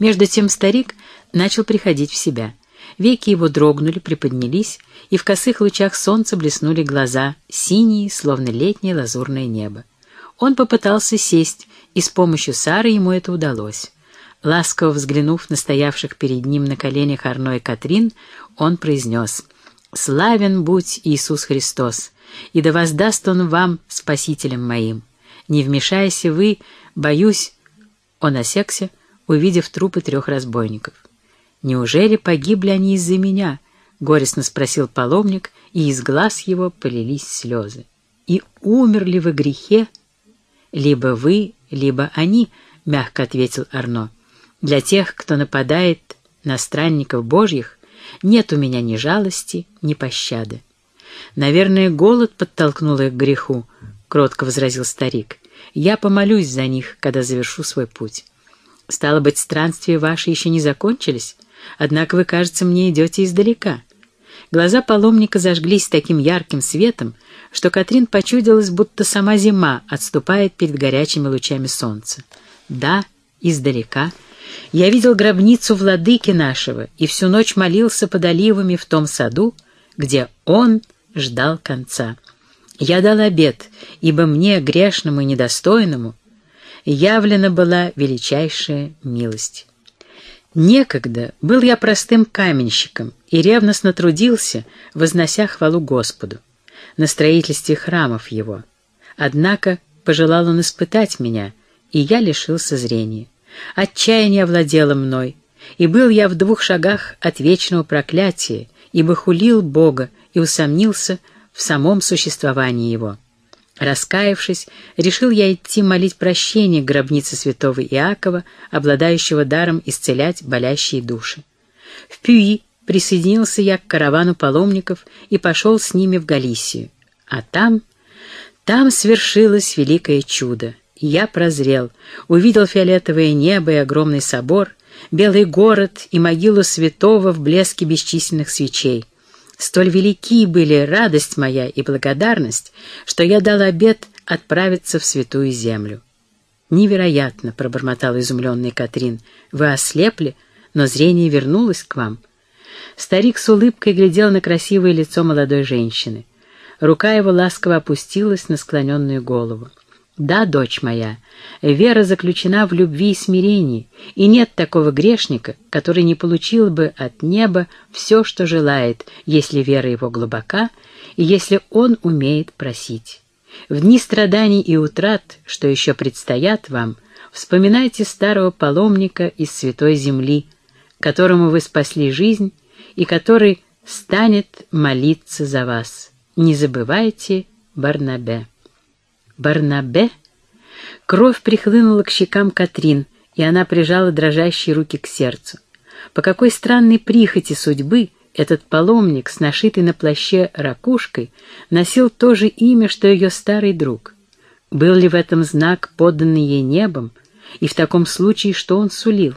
Между тем старик начал приходить в себя. Веки его дрогнули, приподнялись, и в косых лучах солнца блеснули глаза, синие, словно летнее лазурное небо. Он попытался сесть, и с помощью Сары ему это удалось. Ласково взглянув на стоявших перед ним на коленях Арно и Катрин, он произнес «Славен будь Иисус Христос, и да воздаст Он вам, Спасителем моим. Не вмешайся вы, боюсь...» Он осекся, увидев трупы трех разбойников. «Неужели погибли они из-за меня?» — горестно спросил паломник, и из глаз его полились слезы. «И умерли в грехе?» «Либо вы, либо они», — мягко ответил Арно. «Для тех, кто нападает на странников божьих, нет у меня ни жалости, ни пощады». «Наверное, голод подтолкнул их к греху», — кротко возразил старик. «Я помолюсь за них, когда завершу свой путь». «Стало быть, странствия ваши еще не закончились? Однако вы, кажется, мне идете издалека». Глаза паломника зажглись таким ярким светом, что Катрин почудилась, будто сама зима отступает перед горячими лучами солнца. Да, издалека. Я видел гробницу владыки нашего и всю ночь молился под оливами в том саду, где он ждал конца. Я дал обет, ибо мне, грешному и недостойному, явлена была величайшая милость. Некогда был я простым каменщиком и ревностно трудился, вознося хвалу Господу на строительстве храмов его. Однако пожелал он испытать меня, и я лишился зрения. Отчаяние овладело мной, и был я в двух шагах от вечного проклятия, ибо хулил Бога и усомнился в самом существовании Его. Раскаявшись, решил я идти молить прощения к гробнице святого Иакова, обладающего даром исцелять болящие души. В Пюи присоединился я к каравану паломников и пошел с ними в Галисию. А там... Там свершилось великое чудо. Я прозрел, увидел фиолетовое небо и огромный собор, белый город и могилу святого в блеске бесчисленных свечей. Столь велики были радость моя и благодарность, что я дал обет отправиться в святую землю. «Невероятно!» — пробормотала изумленная Катрин. «Вы ослепли, но зрение вернулось к вам». Старик с улыбкой глядел на красивое лицо молодой женщины. Рука его ласково опустилась на склоненную голову. «Да, дочь моя, вера заключена в любви и смирении, и нет такого грешника, который не получил бы от неба все, что желает, если вера его глубока и если он умеет просить. В дни страданий и утрат, что еще предстоят вам, вспоминайте старого паломника из святой земли, которому вы спасли жизнь и который станет молиться за вас. Не забывайте Барнабе. Барнабе? Кровь прихлынула к щекам Катрин, и она прижала дрожащие руки к сердцу. По какой странной прихоти судьбы этот паломник с нашитой на плаще ракушкой носил то же имя, что ее старый друг. Был ли в этом знак, подданный ей небом, и в таком случае что он сулил?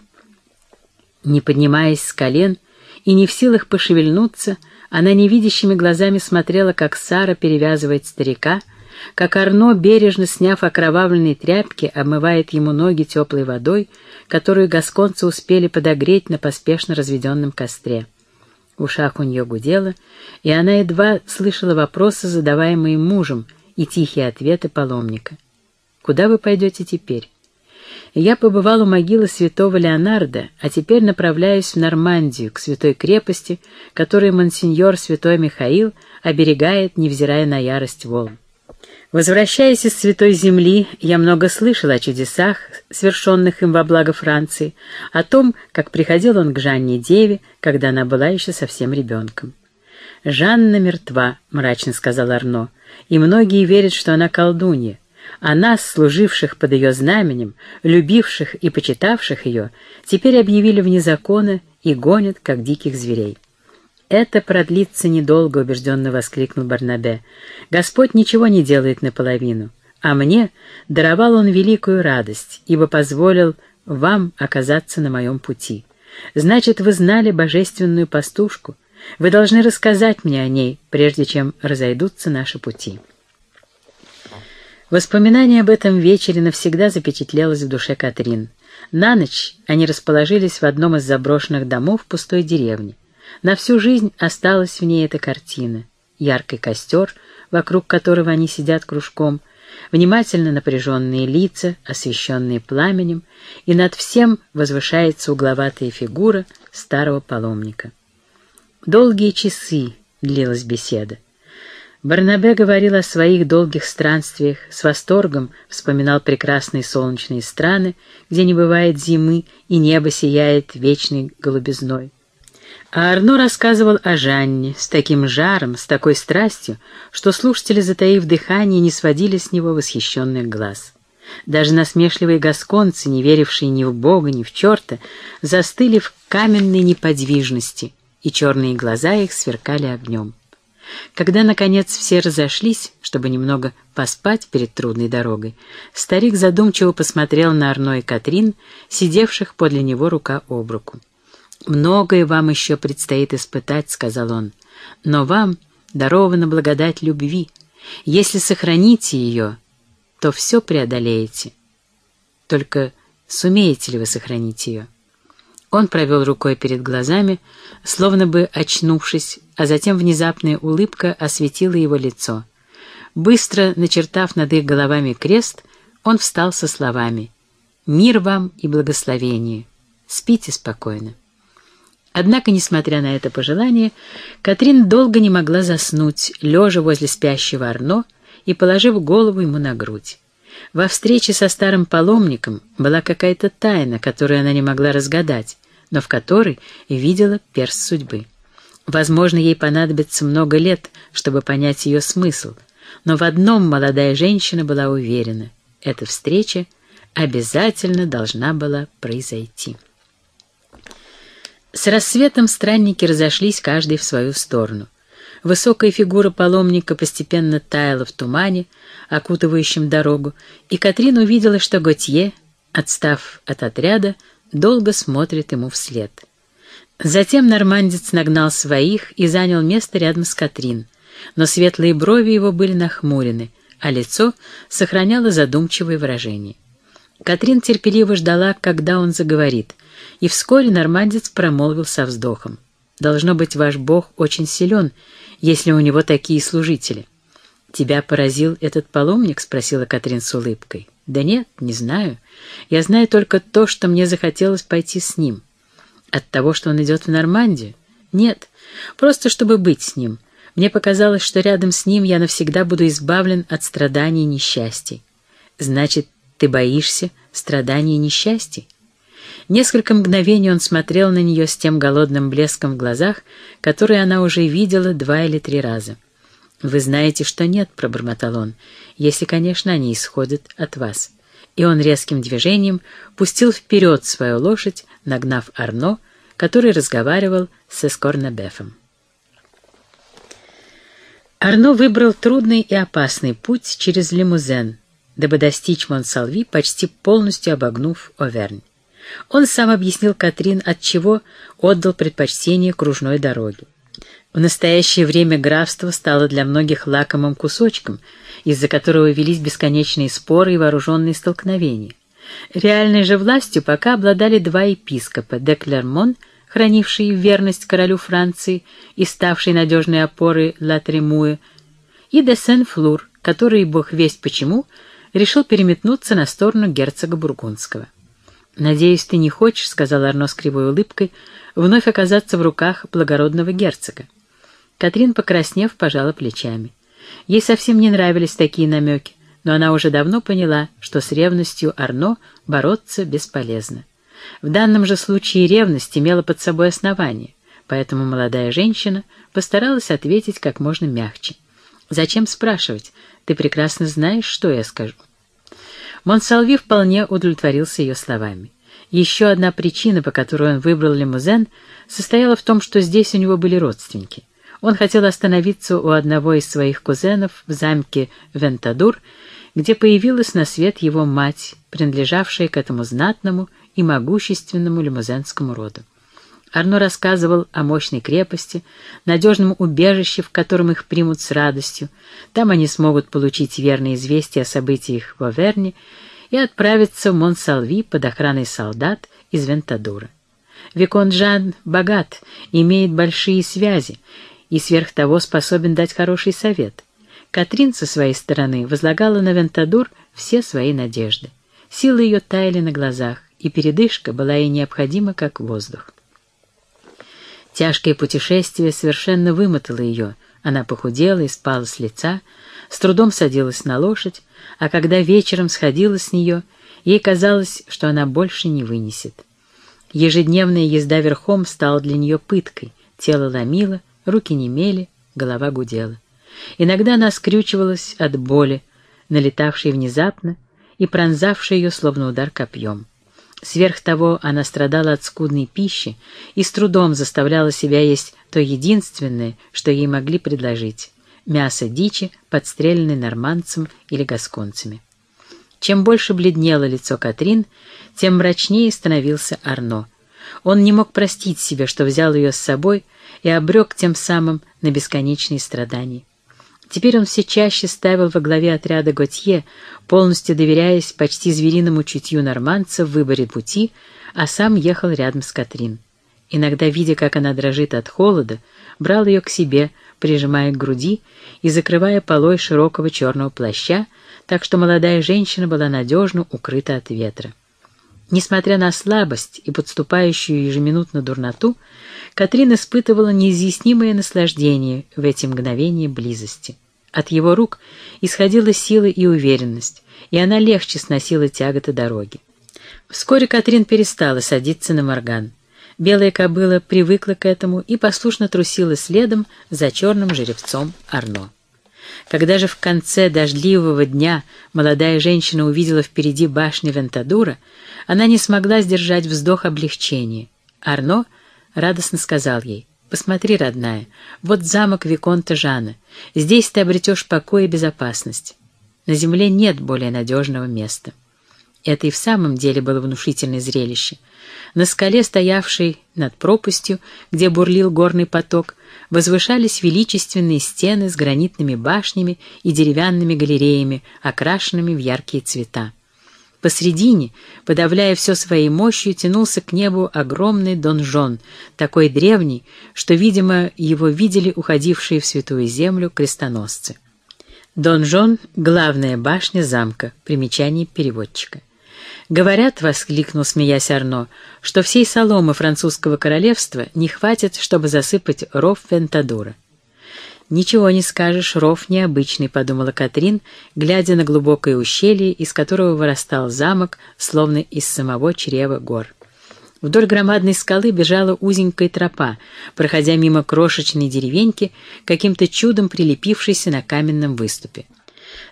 Не поднимаясь с колен и не в силах пошевельнуться, она невидящими глазами смотрела, как Сара перевязывает старика, как Арно, бережно сняв окровавленные тряпки, обмывает ему ноги теплой водой, которую гасконцы успели подогреть на поспешно разведенном костре. В ушах у нее гудело, и она едва слышала вопросы, задаваемые мужем, и тихие ответы паломника. «Куда вы пойдете теперь?» Я побывал у могилы святого Леонардо, а теперь направляюсь в Нормандию, к святой крепости, которую монсеньор святой Михаил оберегает, невзирая на ярость волн. Возвращаясь из Святой Земли, я много слышал о чудесах, свершенных им во благо Франции, о том, как приходил он к Жанне Деве, когда она была еще совсем ребенком. «Жанна мертва», — мрачно сказал Арно, — «и многие верят, что она колдунья, а нас, служивших под ее знаменем, любивших и почитавших ее, теперь объявили вне закона и гонят, как диких зверей». «Это продлится недолго», — убежденно воскликнул Барнабе. «Господь ничего не делает наполовину, а мне даровал Он великую радость, ибо позволил вам оказаться на моем пути. Значит, вы знали божественную пастушку. Вы должны рассказать мне о ней, прежде чем разойдутся наши пути». Воспоминание об этом вечере навсегда запечатлелось в душе Катрин. На ночь они расположились в одном из заброшенных домов пустой деревни. На всю жизнь осталась в ней эта картина. Яркий костер, вокруг которого они сидят кружком, внимательно напряженные лица, освещенные пламенем, и над всем возвышается угловатая фигура старого паломника. Долгие часы длилась беседа. Барнабе говорил о своих долгих странствиях, с восторгом вспоминал прекрасные солнечные страны, где не бывает зимы и небо сияет вечной голубизной. А Арно рассказывал о Жанне с таким жаром, с такой страстью, что слушатели, затаив дыхание, не сводили с него восхищенных глаз. Даже насмешливые гасконцы, не верившие ни в Бога, ни в черта, застыли в каменной неподвижности, и черные глаза их сверкали огнем. Когда, наконец, все разошлись, чтобы немного поспать перед трудной дорогой, старик задумчиво посмотрел на Арно и Катрин, сидевших подле него рука об руку. «Многое вам еще предстоит испытать», — сказал он, — «но вам дарована благодать любви. Если сохраните ее, то все преодолеете. Только сумеете ли вы сохранить ее?» Он провел рукой перед глазами, словно бы очнувшись, а затем внезапная улыбка осветила его лицо. Быстро начертав над их головами крест, он встал со словами «Мир вам и благословение! Спите спокойно!» Однако, несмотря на это пожелание, Катрин долго не могла заснуть, лежа возле спящего Арно и положив голову ему на грудь. Во встрече со старым паломником была какая-то тайна, которую она не могла разгадать, но в которой видела перст судьбы. Возможно, ей понадобится много лет, чтобы понять ее смысл, но в одном молодая женщина была уверена — эта встреча обязательно должна была произойти. С рассветом странники разошлись каждый в свою сторону. Высокая фигура паломника постепенно таяла в тумане, окутывающем дорогу, и Катрин увидела, что Готье, отстав от отряда, долго смотрит ему вслед. Затем нормандец нагнал своих и занял место рядом с Катрин, но светлые брови его были нахмурены, а лицо сохраняло задумчивое выражение. Катрин терпеливо ждала, когда он заговорит, и вскоре нормандец промолвил со вздохом. «Должно быть, ваш бог очень силен, если у него такие служители». «Тебя поразил этот паломник?» — спросила Катрин с улыбкой. «Да нет, не знаю. Я знаю только то, что мне захотелось пойти с ним. От того, что он идет в Нормандию? Нет, просто чтобы быть с ним. Мне показалось, что рядом с ним я навсегда буду избавлен от страданий и несчастий. Значит, ты боишься страданий и несчастий? Несколько мгновений он смотрел на нее с тем голодным блеском в глазах, который она уже видела два или три раза. «Вы знаете, что нет», — пробормотал он, — «если, конечно, они исходят от вас». И он резким движением пустил вперед свою лошадь, нагнав Арно, который разговаривал с Эскорнабефом. Арно выбрал трудный и опасный путь через Лимузен, дабы достичь Монсалви, почти полностью обогнув Овернь. Он сам объяснил Катрин, от чего отдал предпочтение кружной дороге. В настоящее время графство стало для многих лакомым кусочком, из-за которого велись бесконечные споры и вооруженные столкновения. Реальной же властью пока обладали два епископа — де Клермон, хранивший верность королю Франции и ставший надежной опорой Ла Тремуэ, и де Сен-Флур, который, бог весть почему, решил переметнуться на сторону герцога Бургундского. «Надеюсь, ты не хочешь, — сказал Арно с кривой улыбкой, — вновь оказаться в руках благородного герцога». Катрин, покраснев, пожала плечами. Ей совсем не нравились такие намеки, но она уже давно поняла, что с ревностью Арно бороться бесполезно. В данном же случае ревность имела под собой основание, поэтому молодая женщина постаралась ответить как можно мягче. «Зачем спрашивать? Ты прекрасно знаешь, что я скажу». Монсалви вполне удовлетворился ее словами. Еще одна причина, по которой он выбрал лимузен, состояла в том, что здесь у него были родственники. Он хотел остановиться у одного из своих кузенов в замке Вентадур, где появилась на свет его мать, принадлежавшая к этому знатному и могущественному лимузенскому роду. Арно рассказывал о мощной крепости, надежном убежище, в котором их примут с радостью. Там они смогут получить верные известия о событиях в Оверне и отправиться в Монсалви под охраной солдат из Вентадура. Викон Жан богат, имеет большие связи и сверх того способен дать хороший совет. Катрин со своей стороны возлагала на Вентадур все свои надежды. Силы ее таяли на глазах, и передышка была ей необходима, как воздух. Тяжкое путешествие совершенно вымотало ее. Она похудела и спала с лица, с трудом садилась на лошадь, а когда вечером сходила с нее, ей казалось, что она больше не вынесет. Ежедневная езда верхом стала для нее пыткой, тело ломило, руки немели, голова гудела. Иногда она скрючивалась от боли, налетавшей внезапно и пронзавшей ее словно удар копьем. Сверх того она страдала от скудной пищи и с трудом заставляла себя есть то единственное, что ей могли предложить — мясо дичи, подстреленное нормандцем или гасконцами. Чем больше бледнело лицо Катрин, тем мрачнее становился Арно. Он не мог простить себе, что взял ее с собой и обрек тем самым на бесконечные страдания. Теперь он все чаще ставил во главе отряда Готье, полностью доверяясь почти звериному чутью нормандца в выборе пути, а сам ехал рядом с Катрин. Иногда, видя, как она дрожит от холода, брал ее к себе, прижимая к груди и закрывая полой широкого черного плаща, так что молодая женщина была надежно укрыта от ветра. Несмотря на слабость и подступающую ежеминутно дурноту, Катрин испытывала неизъяснимое наслаждение в эти мгновения близости. От его рук исходила сила и уверенность, и она легче сносила тяготы дороги. Вскоре Катрин перестала садиться на морган. Белая кобыла привыкла к этому и послушно трусила следом за черным жеребцом Арно. Когда же в конце дождливого дня молодая женщина увидела впереди башни Вентадура, она не смогла сдержать вздох облегчения. Арно радостно сказал ей, «Посмотри, родная, вот замок Виконта Жана. Здесь ты обретешь покой и безопасность. На земле нет более надежного места». Это и в самом деле было внушительное зрелище. На скале, стоявшей над пропастью, где бурлил горный поток, возвышались величественные стены с гранитными башнями и деревянными галереями, окрашенными в яркие цвета. Посредине, подавляя все своей мощью, тянулся к небу огромный донжон, такой древний, что, видимо, его видели уходившие в святую землю крестоносцы. Донжон — главная башня замка, примечание переводчика. «Говорят», — воскликнул, смеясь Арно, — «что всей соломы французского королевства не хватит, чтобы засыпать ров Вентадора». «Ничего не скажешь, ров необычный», — подумала Катрин, глядя на глубокое ущелье, из которого вырастал замок, словно из самого чрева гор. Вдоль громадной скалы бежала узенькая тропа, проходя мимо крошечной деревеньки, каким-то чудом прилепившейся на каменном выступе.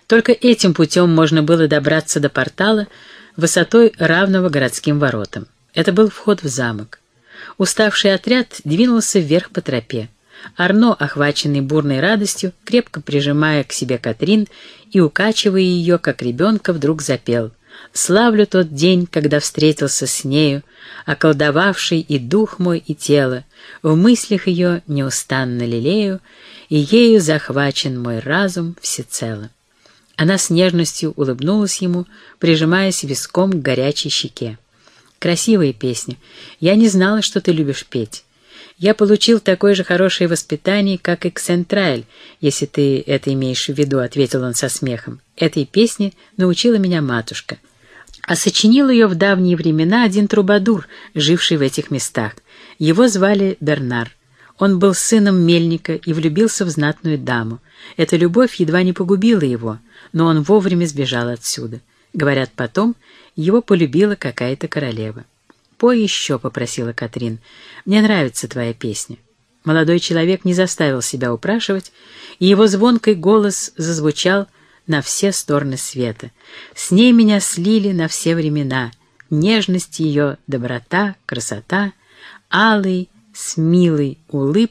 Только этим путем можно было добраться до портала, высотой равного городским воротам. Это был вход в замок. Уставший отряд двинулся вверх по тропе. Арно, охваченный бурной радостью, крепко прижимая к себе Катрин и укачивая ее, как ребенка, вдруг запел «Славлю тот день, когда встретился с нею, околдовавший и дух мой, и тело, в мыслях ее неустанно лелею, и ею захвачен мой разум всецело». Она с нежностью улыбнулась ему, прижимаясь виском к горячей щеке. «Красивая песня. Я не знала, что ты любишь петь. Я получил такое же хорошее воспитание, как и Ксентрайль, если ты это имеешь в виду», — ответил он со смехом. «Этой песне научила меня матушка. А сочинил ее в давние времена один трубадур, живший в этих местах. Его звали Бернар. Он был сыном мельника и влюбился в знатную даму. Эта любовь едва не погубила его, но он вовремя сбежал отсюда. Говорят, потом его полюбила какая-то королева. «Пой еще», — попросила Катрин. «Мне нравится твоя песня». Молодой человек не заставил себя упрашивать, и его звонкий голос зазвучал на все стороны света. «С ней меня слили на все времена. Нежность ее, доброта, красота, алый, с милой улыб,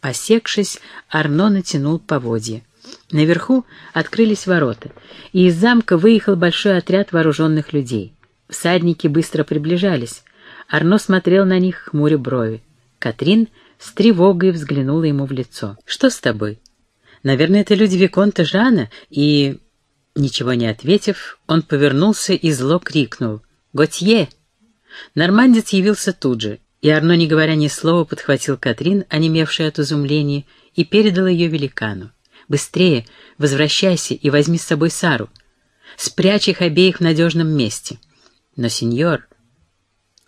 посекшись, Арно натянул поводья. Наверху открылись ворота, и из замка выехал большой отряд вооруженных людей. Всадники быстро приближались. Арно смотрел на них, хмуря брови. Катрин с тревогой взглянула ему в лицо. «Что с тобой?» «Наверное, это люди Виконта Жана и...» Ничего не ответив, он повернулся и зло крикнул «Готье!». Нормандец явился тут же, и Арно, не говоря ни слова, подхватил Катрин, онемевшая от изумления, и передал ее великану. «Быстрее, возвращайся и возьми с собой Сару. Спрячь их обеих в надежном месте». «Но, сеньор...»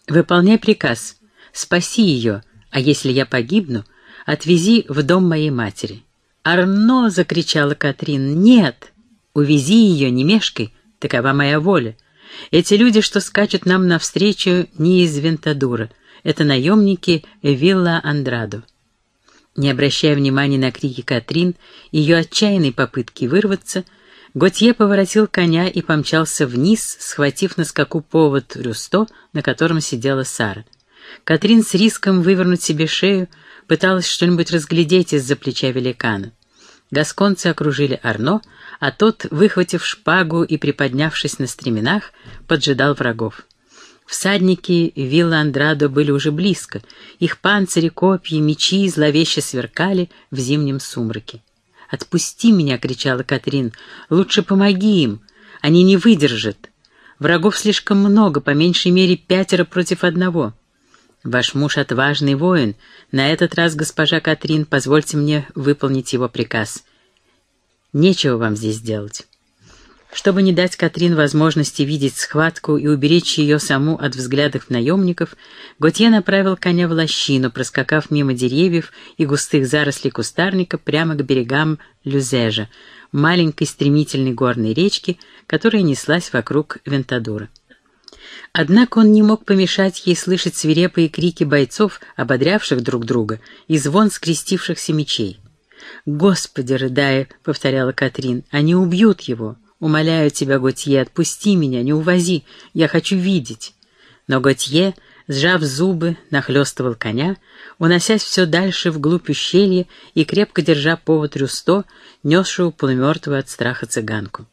«Выполняй приказ. Спаси ее, а если я погибну, отвези в дом моей матери». «Арно!» — закричала Катрин. «Нет! Увези ее, не мешкай, такова моя воля. Эти люди, что скачут нам навстречу, не из Вентадура. Это наемники Вилла Андрадо». Не обращая внимания на крики Катрин, ее отчаянной попытки вырваться, Готье поворотил коня и помчался вниз, схватив на скаку повод Рюсто, на котором сидела Сара. Катрин с риском вывернуть себе шею пыталась что-нибудь разглядеть из-за плеча великана. Гасконцы окружили Арно, а тот, выхватив шпагу и приподнявшись на стременах, поджидал врагов. Всадники вилла Андрадо были уже близко, их панцири, копья, мечи зловеще сверкали в зимнем сумраке. «Отпусти меня!» — кричала Катрин. «Лучше помоги им! Они не выдержат! Врагов слишком много, по меньшей мере пятеро против одного!» «Ваш муж отважный воин. На этот раз, госпожа Катрин, позвольте мне выполнить его приказ. Нечего вам здесь делать». Чтобы не дать Катрин возможности видеть схватку и уберечь ее саму от взглядов наемников, Готье направил коня в лощину, проскакав мимо деревьев и густых зарослей кустарника прямо к берегам Люзежа, маленькой стремительной горной речки, которая неслась вокруг Вентадура. Однако он не мог помешать ей слышать свирепые крики бойцов, ободрявших друг друга, и звон скрестившихся мечей. «Господи!» — рыдая, — повторяла Катрин, — «они убьют его!» «Умоляю тебя, Готье, отпусти меня, не увози, я хочу видеть». Но Готье, сжав зубы, нахлестывал коня, уносясь все дальше вглубь ущелья и, крепко держа повод Рюсто, несшую полумертвую от страха цыганку.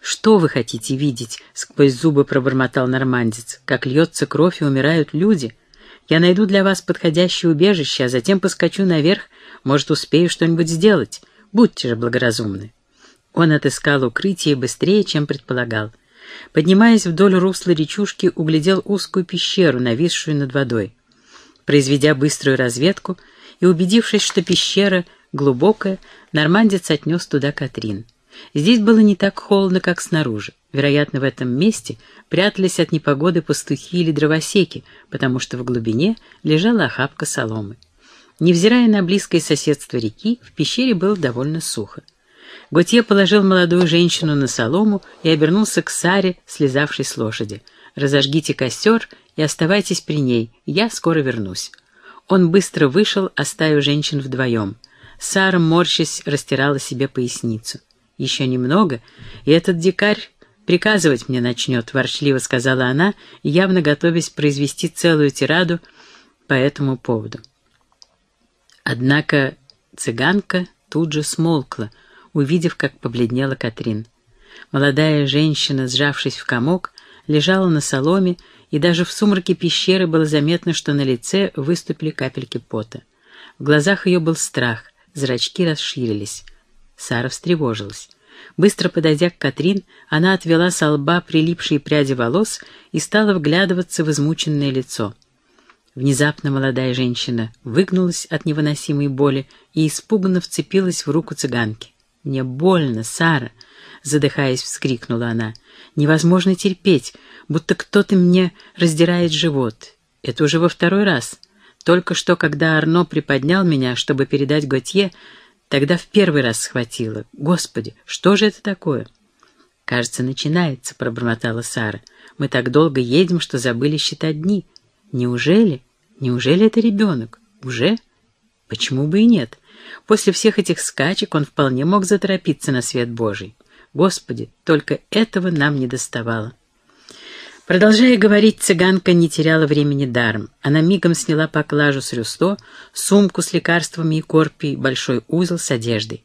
«Что вы хотите видеть?» — сквозь зубы пробормотал нормандец. «Как льется кровь и умирают люди. Я найду для вас подходящее убежище, а затем поскочу наверх, может, успею что-нибудь сделать. Будьте же благоразумны». Он отыскал укрытие быстрее, чем предполагал. Поднимаясь вдоль русла речушки, углядел узкую пещеру, нависшую над водой. Произведя быструю разведку и убедившись, что пещера глубокая, нормандец отнес туда Катрин. Здесь было не так холодно, как снаружи. Вероятно, в этом месте прятались от непогоды пастухи или дровосеки, потому что в глубине лежала охапка соломы. Невзирая на близкое соседство реки, в пещере было довольно сухо. Готье положил молодую женщину на солому и обернулся к Саре, слезавшей с лошади. «Разожгите костер и оставайтесь при ней, я скоро вернусь». Он быстро вышел, оставив женщин вдвоем. Сара, морщась, растирала себе поясницу. «Еще немного, и этот дикарь приказывать мне начнет», — ворчливо сказала она, явно готовясь произвести целую тираду по этому поводу. Однако цыганка тут же смолкла — увидев, как побледнела Катрин. Молодая женщина, сжавшись в комок, лежала на соломе, и даже в сумраке пещеры было заметно, что на лице выступили капельки пота. В глазах ее был страх, зрачки расширились. Сара встревожилась. Быстро подойдя к Катрин, она отвела со лба прилипшие пряди волос и стала вглядываться в измученное лицо. Внезапно молодая женщина выгнулась от невыносимой боли и испуганно вцепилась в руку цыганки. «Мне больно, Сара!» — задыхаясь, вскрикнула она. «Невозможно терпеть, будто кто-то мне раздирает живот. Это уже во второй раз. Только что, когда Арно приподнял меня, чтобы передать Готье, тогда в первый раз схватило. Господи, что же это такое?» «Кажется, начинается», — пробормотала Сара. «Мы так долго едем, что забыли считать дни. Неужели? Неужели это ребенок? Уже? Почему бы и нет?» После всех этих скачек он вполне мог заторопиться на свет Божий. Господи, только этого нам не доставало. Продолжая говорить, цыганка не теряла времени даром. Она мигом сняла поклажу с рюсто, сумку с лекарствами и корпий, большой узел с одеждой.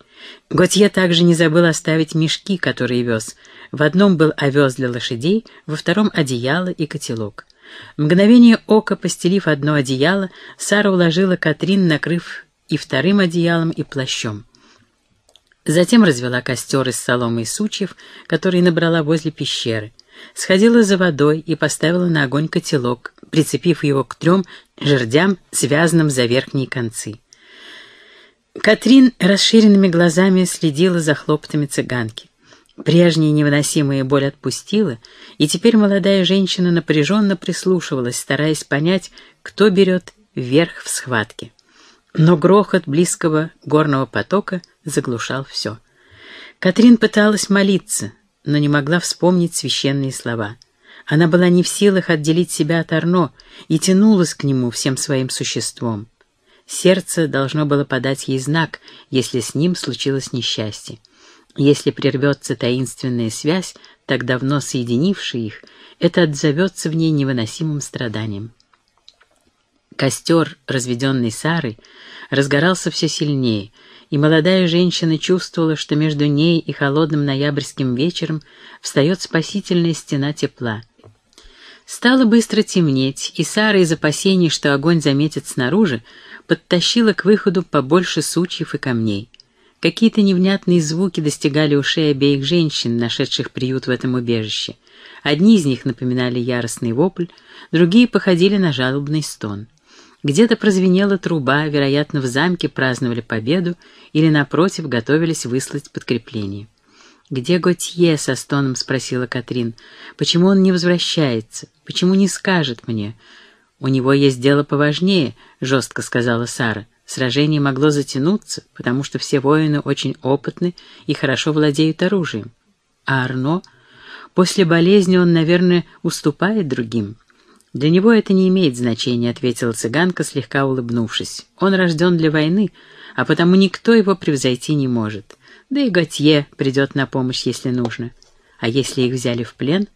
Готье также не забыл оставить мешки, которые вез. В одном был овес для лошадей, во втором — одеяло и котелок. Мгновение ока, постелив одно одеяло, Сара уложила Катрин, накрыв и вторым одеялом, и плащом. Затем развела костер из соломы и сучьев, который набрала возле пещеры. Сходила за водой и поставила на огонь котелок, прицепив его к трем жердям, связанным за верхние концы. Катрин расширенными глазами следила за хлопотами цыганки. Прежняя невыносимая боль отпустила, и теперь молодая женщина напряженно прислушивалась, стараясь понять, кто берет верх в схватке. Но грохот близкого горного потока заглушал все. Катрин пыталась молиться, но не могла вспомнить священные слова. Она была не в силах отделить себя от Арно и тянулась к нему всем своим существом. Сердце должно было подать ей знак, если с ним случилось несчастье. Если прервется таинственная связь, так давно соединившая их, это отзовется в ней невыносимым страданием. Костер, разведенный Сарой, разгорался все сильнее, и молодая женщина чувствовала, что между ней и холодным ноябрьским вечером встает спасительная стена тепла. Стало быстро темнеть, и Сара из опасений, что огонь заметит снаружи, подтащила к выходу побольше сучьев и камней. Какие-то невнятные звуки достигали ушей обеих женщин, нашедших приют в этом убежище. Одни из них напоминали яростный вопль, другие походили на жалобный стон. Где-то прозвенела труба, вероятно, в замке праздновали победу или, напротив, готовились выслать подкрепление. «Где Готье?» — со стоном спросила Катрин. «Почему он не возвращается? Почему не скажет мне?» «У него есть дело поважнее», — жестко сказала Сара. «Сражение могло затянуться, потому что все воины очень опытны и хорошо владеют оружием. А Арно? После болезни он, наверное, уступает другим». «Для него это не имеет значения», — ответила цыганка, слегка улыбнувшись. «Он рожден для войны, а потому никто его превзойти не может. Да и Готье придет на помощь, если нужно. А если их взяли в плен?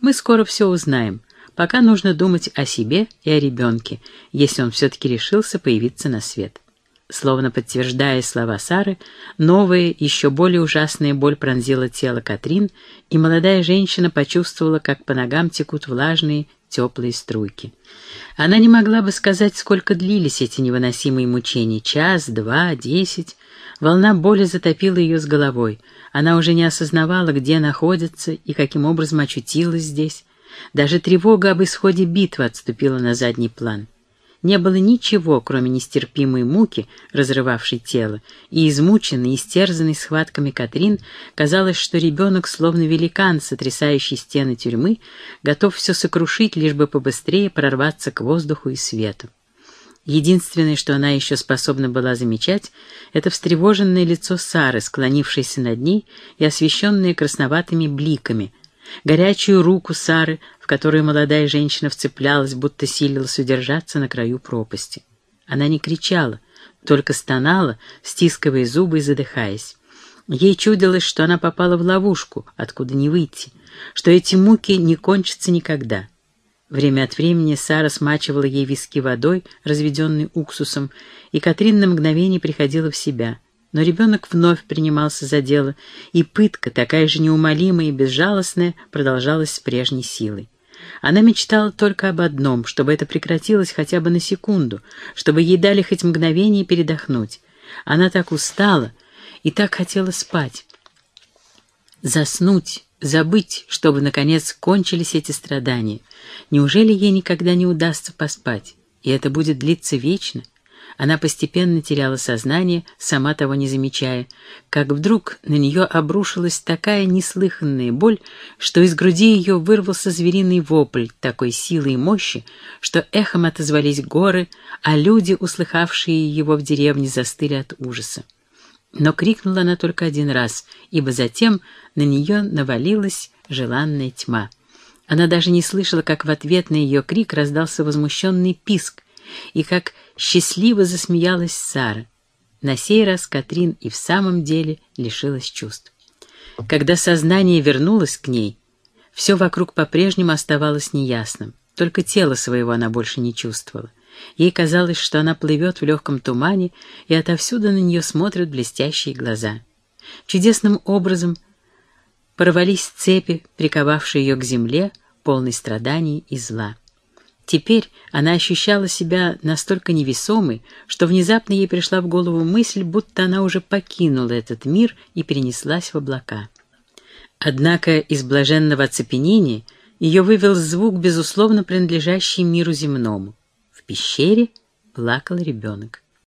Мы скоро все узнаем. Пока нужно думать о себе и о ребенке, если он все-таки решился появиться на свет». Словно подтверждая слова Сары, новая, еще более ужасная боль пронзила тело Катрин, и молодая женщина почувствовала, как по ногам текут влажные, теплые струйки. Она не могла бы сказать, сколько длились эти невыносимые мучения — час, два, десять. Волна боли затопила ее с головой. Она уже не осознавала, где находится и каким образом очутилась здесь. Даже тревога об исходе битвы отступила на задний план не было ничего, кроме нестерпимой муки, разрывавшей тело, и измученной, истерзанной схватками Катрин, казалось, что ребенок, словно великан, сотрясающий стены тюрьмы, готов все сокрушить, лишь бы побыстрее прорваться к воздуху и свету. Единственное, что она еще способна была замечать, это встревоженное лицо Сары, склонившееся над ней и освещенное красноватыми бликами, горячую руку Сары, в которую молодая женщина вцеплялась, будто силилась удержаться на краю пропасти. Она не кричала, только стонала, стискивая зубы и задыхаясь. Ей чудилось, что она попала в ловушку, откуда не выйти, что эти муки не кончатся никогда. Время от времени Сара смачивала ей виски водой, разведенной уксусом, и Катрин на мгновение приходила в себя — но ребенок вновь принимался за дело, и пытка, такая же неумолимая и безжалостная, продолжалась с прежней силой. Она мечтала только об одном, чтобы это прекратилось хотя бы на секунду, чтобы ей дали хоть мгновение передохнуть. Она так устала и так хотела спать. Заснуть, забыть, чтобы, наконец, кончились эти страдания. Неужели ей никогда не удастся поспать? И это будет длиться вечно? — она постепенно теряла сознание, сама того не замечая, как вдруг на нее обрушилась такая неслыханная боль, что из груди ее вырвался звериный вопль такой силы и мощи, что эхом отозвались горы, а люди, услыхавшие его в деревне, застыли от ужаса. Но крикнула она только один раз, ибо затем на нее навалилась желанная тьма. Она даже не слышала, как в ответ на ее крик раздался возмущенный писк, и как счастливо засмеялась Сара. На сей раз Катрин и в самом деле лишилась чувств. Когда сознание вернулось к ней, все вокруг по-прежнему оставалось неясным. Только тело своего она больше не чувствовала. Ей казалось, что она плывет в легком тумане, и отовсюду на нее смотрят блестящие глаза. Чудесным образом порвались цепи, приковавшие ее к земле, полной страданий и зла. Теперь она ощущала себя настолько невесомой, что внезапно ей пришла в голову мысль, будто она уже покинула этот мир и перенеслась в облака. Однако из блаженного оцепенения ее вывел звук, безусловно принадлежащий миру земному. В пещере плакал ребенок.